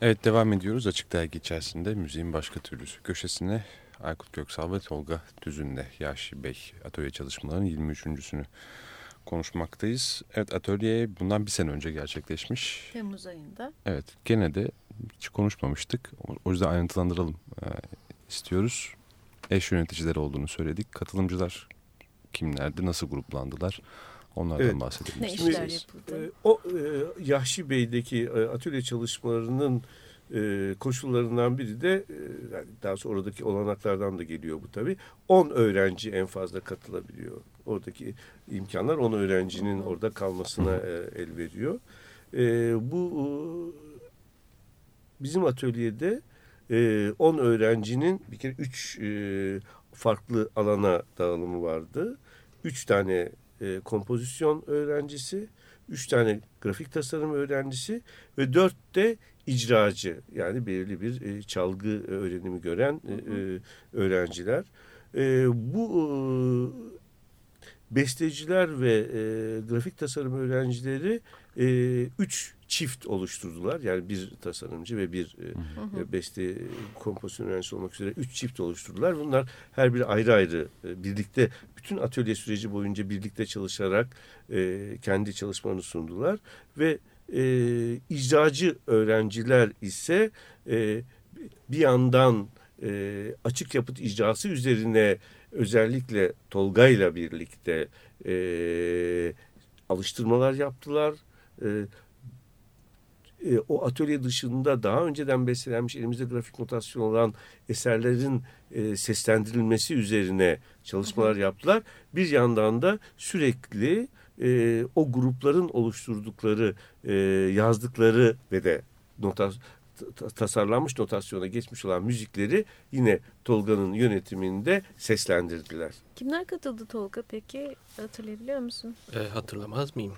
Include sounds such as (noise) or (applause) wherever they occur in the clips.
Evet devam ediyoruz Açık Dergi içerisinde müziğin başka türlüsü köşesine Aykut Göksal ve Tolga Düzün'le Yaşı Bey atölye çalışmalarının 23.sünü konuşmaktayız. Evet atölye bundan bir sene önce gerçekleşmiş. Temmuz ayında. Evet gene de hiç konuşmamıştık. O yüzden ayrıntılandıralım e, istiyoruz. Eş yöneticileri olduğunu söyledik. Katılımcılar kimlerdi, nasıl gruplandılar? Onlardan evet. bahsedelim. Ne işler yapıldı? E, o e, Yahşi Bey'deki e, atölye çalışmalarının e, koşullarından biri de e, yani daha sonra oradaki olanaklardan da geliyor bu tabii. 10 öğrenci en fazla katılabiliyor. Oradaki imkanlar 10 öğrencinin orada kalmasına e, el veriyor. E, bu e, bizim atölyede 10 e, öğrencinin bir kere 3 e, farklı alana dağılımı vardı. 3 tane e, kompozisyon öğrencisi, üç tane grafik tasarım öğrencisi ve dört de icracı yani belirli bir e, çalgı öğrenimi gören e, e, öğrenciler. E, bu e, besteciler ve e, grafik tasarım öğrencileri e, üç çift oluşturdular. Yani bir tasarımcı ve bir e, beste kompozisyon öğrencisi olmak üzere üç çift oluşturdular. Bunlar her biri ayrı ayrı e, birlikte bütün atölye süreci boyunca birlikte çalışarak e, kendi çalışmalarını sundular ve e, icracı öğrenciler ise e, bir yandan e, açık yapıt icrası üzerine özellikle Tolga ile birlikte e, alıştırmalar yaptılar. E, o atölye dışında daha önceden beslenmiş elimizde grafik notasyon olan eserlerin e, seslendirilmesi üzerine çalışmalar yaptılar. Bir yandan da sürekli e, o grupların oluşturdukları, e, yazdıkları ve de notas tasarlanmış notasyona geçmiş olan müzikleri yine Tolga'nın yönetiminde seslendirdiler. Kimler katıldı Tolga peki hatırlayabiliyor musun? E, hatırlamaz mıyım?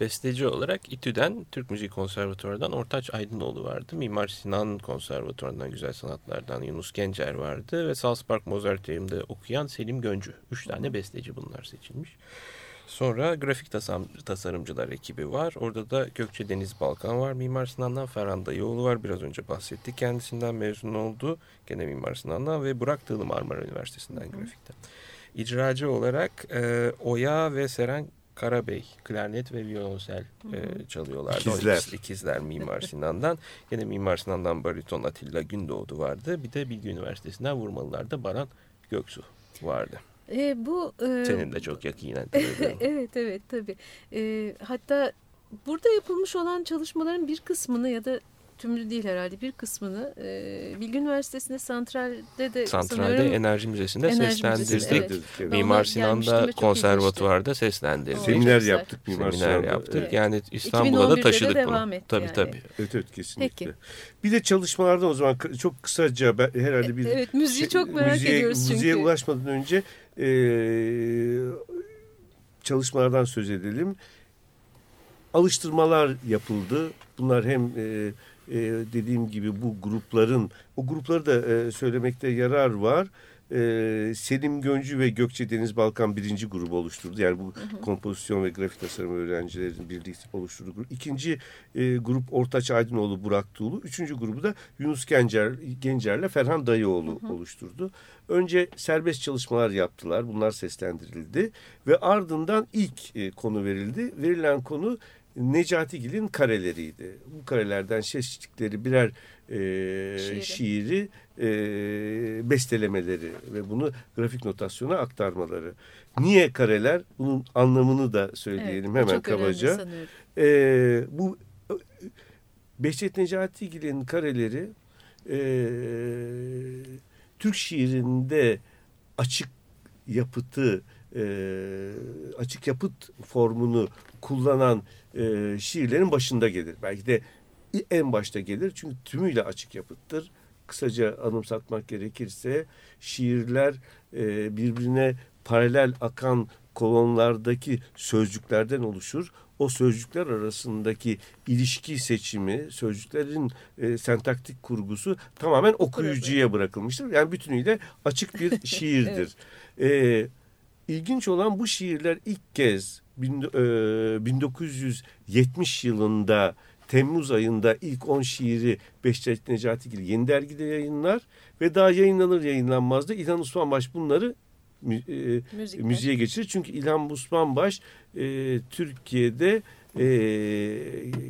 Besteci olarak İTÜ'den, Türk Müzik Konservatuvarı'dan Ortaç Aydınoğlu vardı. Mimar Sinan Konservatuvarı'ndan Güzel Sanatlar'dan Yunus Gencer vardı. Ve Salzburg Mozarteum'da okuyan Selim Göncü. Üç tane besteci bunlar seçilmiş. Sonra grafik tasarım, tasarımcılar ekibi var. Orada da Gökçe Deniz Balkan var. Mimar Sinan'dan Ferhan Dayıoğlu var. Biraz önce bahsettik. Kendisinden mezun oldu. Gene Mimar Sinan'dan ve Burak Tığlı Marmara Üniversitesi'nden Hı. grafikte. İcracı olarak e, Oya ve Seren Karabey klarnet ve violonsel e, çalıyorlardı. İkizler. İkiz, ikizler Mimar Sinan'dan. Yine Mimar Sinan'dan bariton Atilla Gündoğdu vardı. Bir de Bilgi Üniversitesi'nden Vurmalılar'da Baran Göksu vardı. E, bu e, Senin de çok yakinen (laughs) Evet evet tabii. E, hatta burada yapılmış olan çalışmaların bir kısmını ya da tümünü değil herhalde bir kısmını e, Bilgi Üniversitesi'nde santralde de Santralde Enerji Müzesi'nde enerji seslendirdik. Müzesi, evet. Mimar Sinan'da konservatuvarda seslendirdik. Seminer yaptık Mimar Seminer Sinan'da. yaptık. Evet. Yani İstanbul'a da taşıdık de bunu. Tabii yani. tabii. Evet evet kesinlikle. Peki. Bir de çalışmalardan o zaman çok kısaca ben herhalde bir Evet müziği şey, çok merak müziğe, ediyoruz çünkü. Müziğe ulaşmadan önce e, çalışmalardan söz edelim. Alıştırmalar yapıldı. Bunlar hem e, e, dediğim gibi bu grupların, o grupları da e, söylemekte yarar var. E, Selim Göncü ve Gökçe Deniz Balkan birinci grubu oluşturdu. Yani bu hı hı. kompozisyon ve grafik tasarım öğrencilerin birlikte oluşturduğu grup. İkinci e, grup Ortaç Aydınoğlu, Burak Tuğlu. Üçüncü grubu da Yunus Gencer, Gencer'le Ferhan Dayıoğlu hı hı. oluşturdu. Önce serbest çalışmalar yaptılar. Bunlar seslendirildi. Ve ardından ilk e, konu verildi. Verilen konu Necatigil'in kareleriydi. Bu karelerden seçtikleri birer e, Şiiri. şiiri e, bestelemeleri ve bunu grafik notasyona aktarmaları. Niye kareler? Bunun anlamını da söyleyelim evet, hemen kabaca. E, bu Behçet Necatigil'in kareleri e, Türk şiirinde açık yapıtı e, açık yapıt formunu kullanan e, şiirlerin başında gelir. Belki de en başta gelir çünkü tümüyle açık yapıttır. Kısaca anımsatmak gerekirse şiirler e, birbirine paralel akan kolonlardaki sözcüklerden oluşur. O sözcükler arasındaki ilişki seçimi, sözcüklerin e, sentaktik kurgusu tamamen okuyucuya bırakılmıştır. Yani bütünüyle açık bir (laughs) şiirdir. evet. e, ilginç olan bu şiirler ilk kez 1970 e, yılında Temmuz ayında ilk 10 şiiri Behçet Necatigil yeni dergide yayınlar ve daha yayınlanır yayınlanmaz da İlhan Osmanbaş bunları e, müziğe geçirir. Çünkü İlhan Osmanbaş e, Türkiye'de e,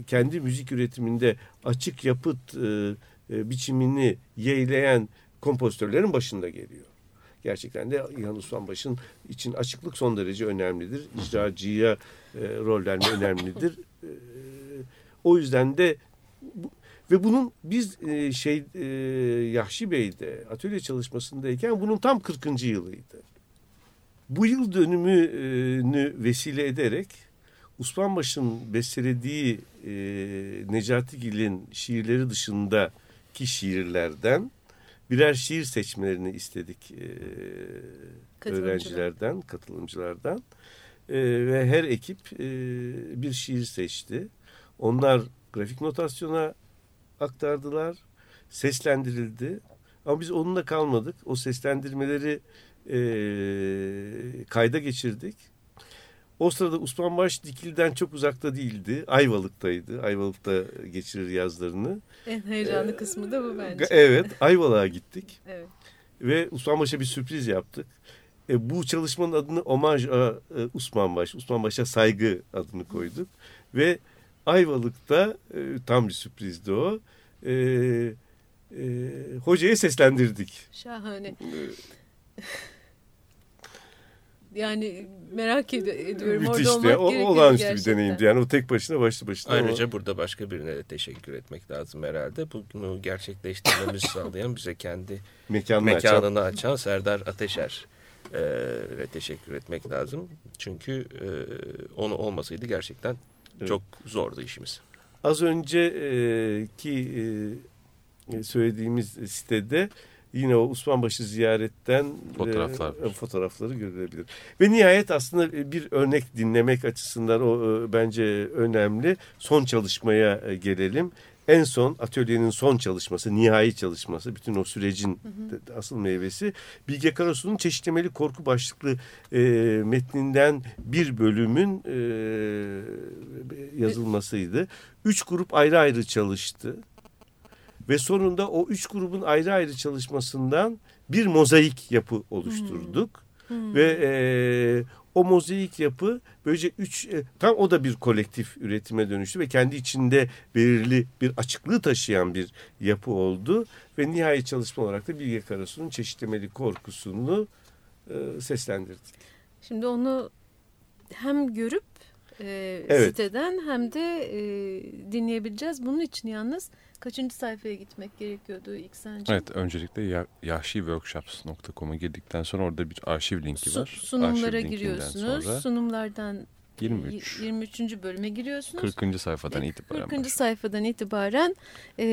kendi müzik üretiminde açık yapıt e, e, biçimini yeğleyen kompozitörlerin başında geliyor. Gerçekten de İlhan Usmanbaş'ın için açıklık son derece önemlidir. İcracıya e, rol verme önemlidir. (laughs) E, o yüzden de bu, ve bunun biz e, şey e, Yahşi Bey'de atölye çalışmasındayken bunun tam 40. yılıydı. Bu yıl dönümünü vesile ederek Usmanbaş'ın bestelediği e, Necati Gil'in şiirleri dışındaki şiirlerden birer şiir seçmelerini istedik e, öğrencilerden, katılımcılardan. E, ve her ekip e, bir şiir seçti. Onlar grafik notasyona aktardılar, seslendirildi. Ama biz onunla kalmadık. O seslendirmeleri e, kayda geçirdik. O sırada Osman Baş Dikil'den çok uzakta değildi. Ayvalık'taydı. Ayvalık'ta geçirir yazlarını. En heyecanlı ee, kısmı da bu bence. Evet. Ayvalık'a gittik. evet. Ve Osman Baş'a bir sürpriz yaptık. E, bu çalışmanın adını Omaj a, e, Osman Baş, Osman Baş'a saygı adını koyduk. Ve Ayvalık'ta e, tam bir sürprizdi o. E, e, hocaya seslendirdik. Şahane. E, yani merak ed ediyorum Müthişti. orada olmak o, gerekiyor Olağanüstü gerçekten. bir deneyimdi. Yani o tek başına başlı başına. Ayrıca ama... burada başka birine de teşekkür etmek lazım herhalde. Bunu gerçekleştirmemizi (laughs) sağlayan bize kendi mekanını, mekanını açan, açan Serdar Ateşer ve teşekkür etmek lazım. Çünkü e, onu olmasaydı gerçekten evet. çok zordu işimiz. Az önceki e, söylediğimiz sitede yine o Osmanbaşı ziyaretten Fotoğraflar. E, fotoğrafları görülebilir. Ve nihayet aslında bir örnek dinlemek açısından o e, bence önemli. Son çalışmaya e, gelelim. En son atölyenin son çalışması, nihai çalışması, bütün o sürecin hı hı. asıl meyvesi Bilge Karasu'nun çeşitlemeli korku başlıklı e, metninden bir bölümün e, yazılmasıydı. Üç grup ayrı ayrı çalıştı. Ve sonunda o üç grubun ayrı ayrı çalışmasından bir mozaik yapı oluşturduk. Hmm. Hmm. Ve e, o mozaik yapı böylece üç e, tam o da bir kolektif üretime dönüştü ve kendi içinde belirli bir açıklığı taşıyan bir yapı oldu. Ve nihai çalışma olarak da Bilge Karasu'nun çeşitlemeli korkusunu e, seslendirdik. Şimdi onu hem görüp e, evet. siteden hem de e, dinleyebileceğiz. Bunun için yalnız kaçıncı sayfaya gitmek gerekiyordu ilk sence? Evet öncelikle yahşiworkshops.com'a girdikten sonra orada bir arşiv linki var. sunumlara arşiv giriyorsunuz. Sonra... Sunumlardan 23. 23. bölüme giriyorsunuz. 40. sayfadan itibaren. 40. sayfadan itibaren e,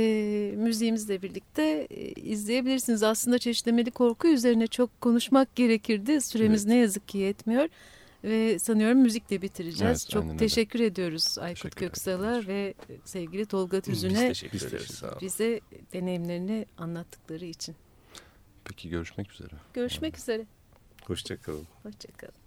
müziğimizle birlikte e, izleyebilirsiniz. Aslında çeşitlemeli korku üzerine çok konuşmak gerekirdi. Süremiz evet. ne yazık ki yetmiyor. Ve sanıyorum müzikle bitireceğiz. Evet, Çok teşekkür öyle. ediyoruz Aykut Köksal'a ve sevgili Tolga Tüzün'e. Biz teşekkür ederiz. Bize deneyimlerini anlattıkları için. Peki görüşmek üzere. Görüşmek üzere. Hoşçakalın. Hoşçakalın.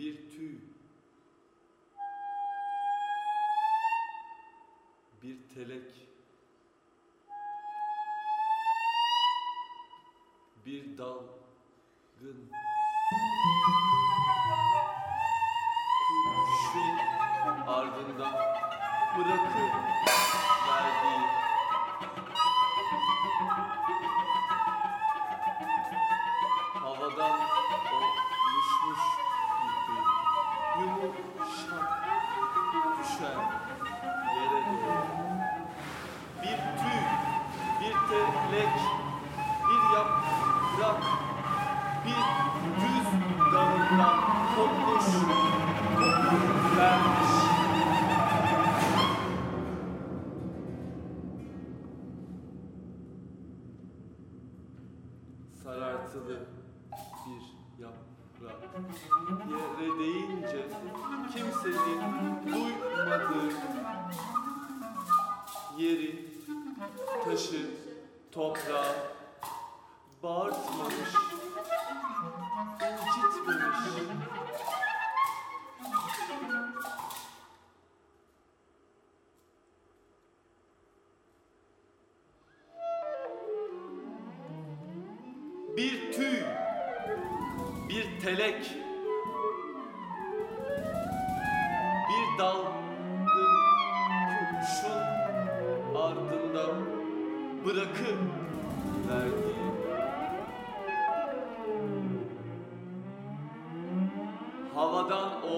Bir tüy, bir telek, bir dalgın, kuşun ardında bırakıp telek, bir yaprak, bir düz dalından kopmuş, kopup vermiş. sarartılı bir yaprak. Yere değince kimsenin duymadığı yeri, taşı, toprağı bağırtmamış, incitmemiş. Bir tüy, bir telek, bir dalgın havadan o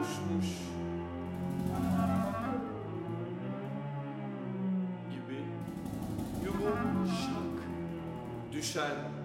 uçmuş gibi yumuşak düşen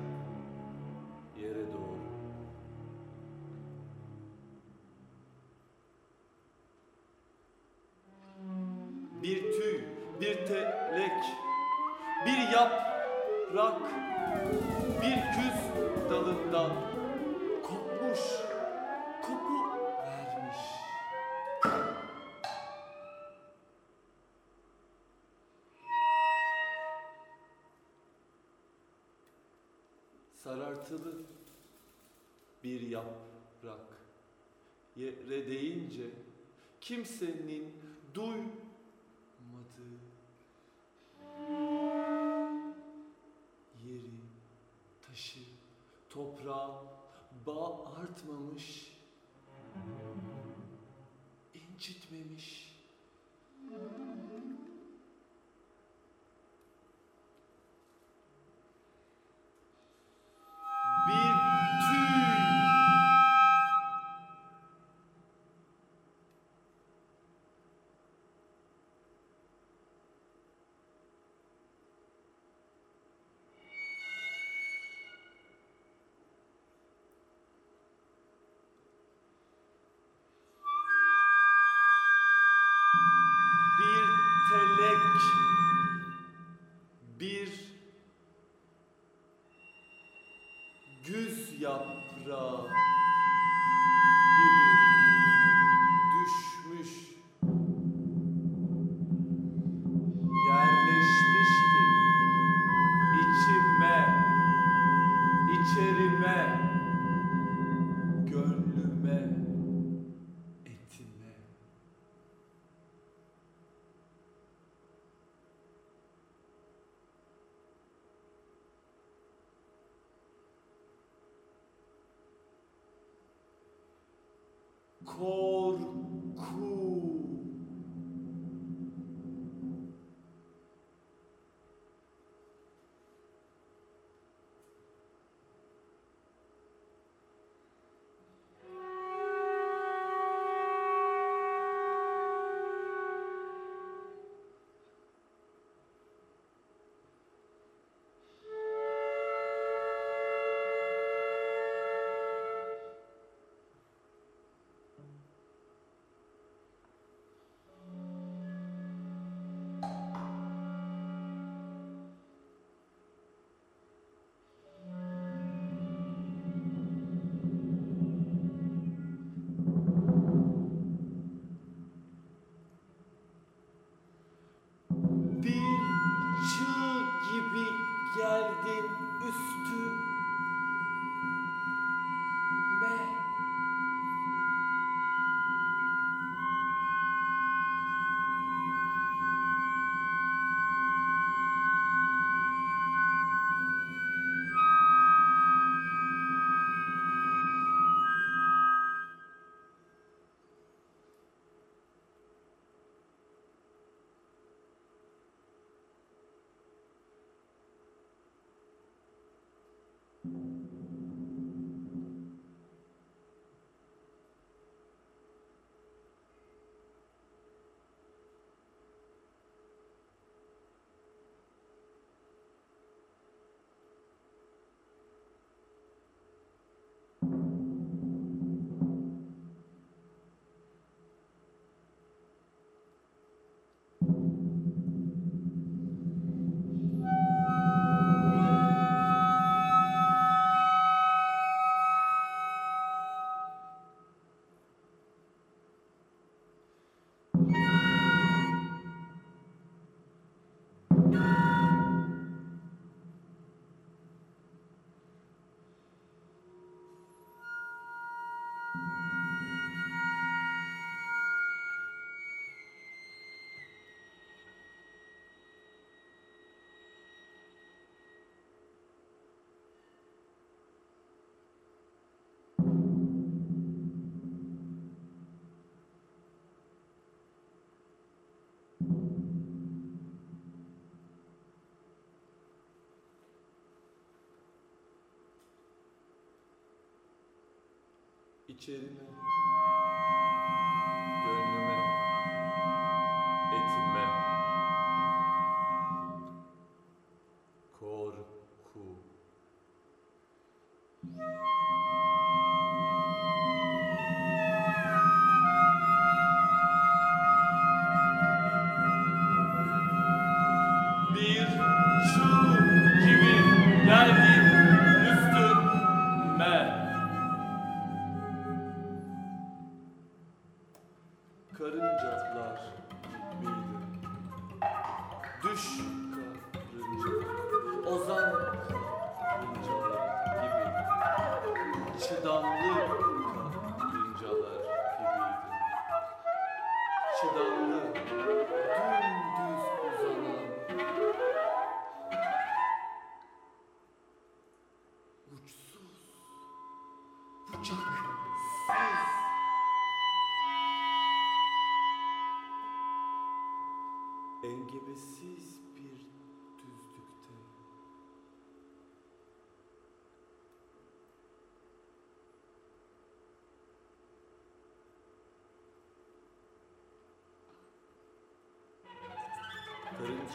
sarartılı bir yaprak yere değince kimsenin duymadığı yeri, taşı, toprağı bağ artmamış, incitmemiş. 吃。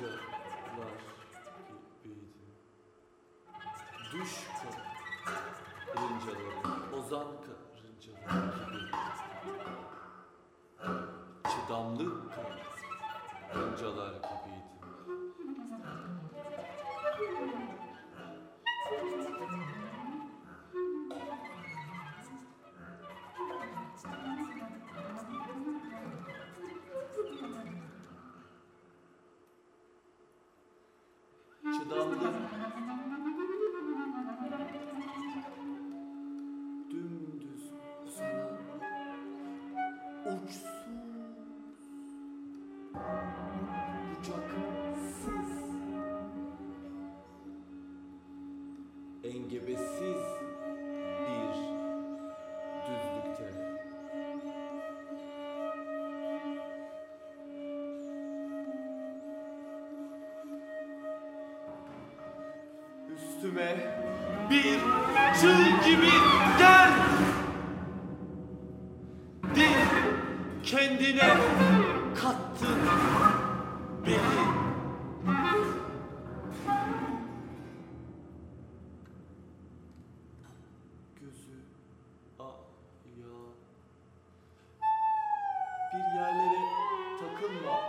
Sıcaklar gibiydi. Duş karıncaları, ozan karıncaları gibi. Çıdamlı karıncalar gibiydi. lives. yerlere takılma.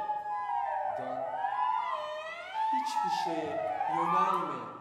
Hiçbir şeye yönelme.